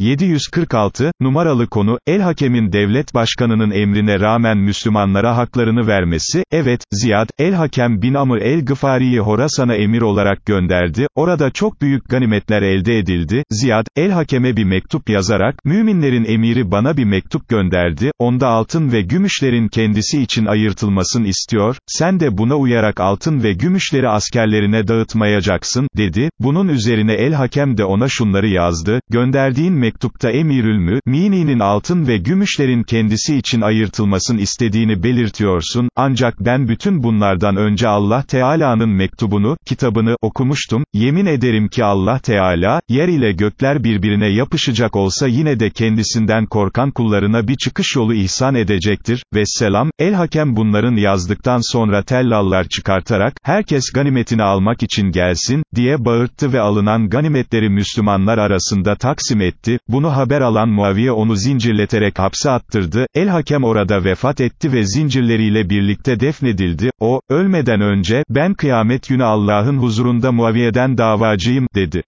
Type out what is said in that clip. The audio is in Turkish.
746, numaralı konu, El-Hakem'in devlet başkanının emrine rağmen Müslümanlara haklarını vermesi, evet, Ziyad, El-Hakem bin Amr el-Gıfari'yi Horasan'a emir olarak gönderdi, orada çok büyük ganimetler elde edildi, Ziyad, El-Hakem'e bir mektup yazarak, müminlerin emiri bana bir mektup gönderdi, onda altın ve gümüşlerin kendisi için ayırtılmasını istiyor, sen de buna uyarak altın ve gümüşleri askerlerine dağıtmayacaksın, dedi, bunun üzerine El-Hakem de ona şunları yazdı, gönderdiğin mektupta emirül mü'mininin altın ve gümüşlerin kendisi için ayırtılmasını istediğini belirtiyorsun, ancak ben bütün bunlardan önce Allah Teala'nın mektubunu, kitabını, okumuştum, yemin ederim ki Allah Teala, yer ile gökler birbirine yapışacak olsa yine de kendisinden korkan kullarına bir çıkış yolu ihsan edecektir, ve selam, El-Hakem bunların yazdıktan sonra tellallar çıkartarak, herkes ganimetini almak için gelsin, diye bağırttı ve alınan ganimetleri Müslümanlar arasında taksim etti, bunu haber alan Muaviye onu zincirleterek hapse attırdı, El-Hakem orada vefat etti ve zincirleriyle birlikte defnedildi, o, ölmeden önce, ben kıyamet günü Allah'ın huzurunda Muaviye'den davacıyım, dedi.